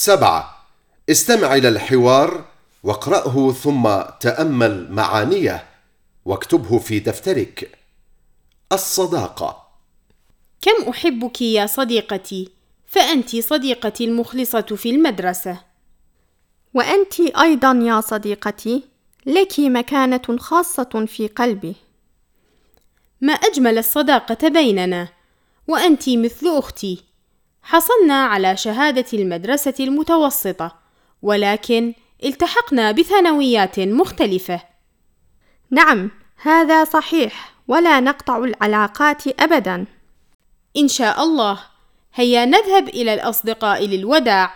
سبعة. استمع إلى الحوار واقرأه ثم تأمل معانيه واكتبه في دفترك. الصداقة. كم أحبك يا صديقتي؟ فأنت صديقتي المخلصة في المدرسة. وأنت أيضا يا صديقتي لك مكانة خاصة في قلبي. ما أجمل الصداقة بيننا؟ وأنت مثل أختي. حصلنا على شهادة المدرسة المتوسطة ولكن التحقنا بثانويات مختلفة. نعم هذا صحيح ولا نقطع العلاقات أبدا. إن شاء الله هيا نذهب إلى الأصدقاء للوداع.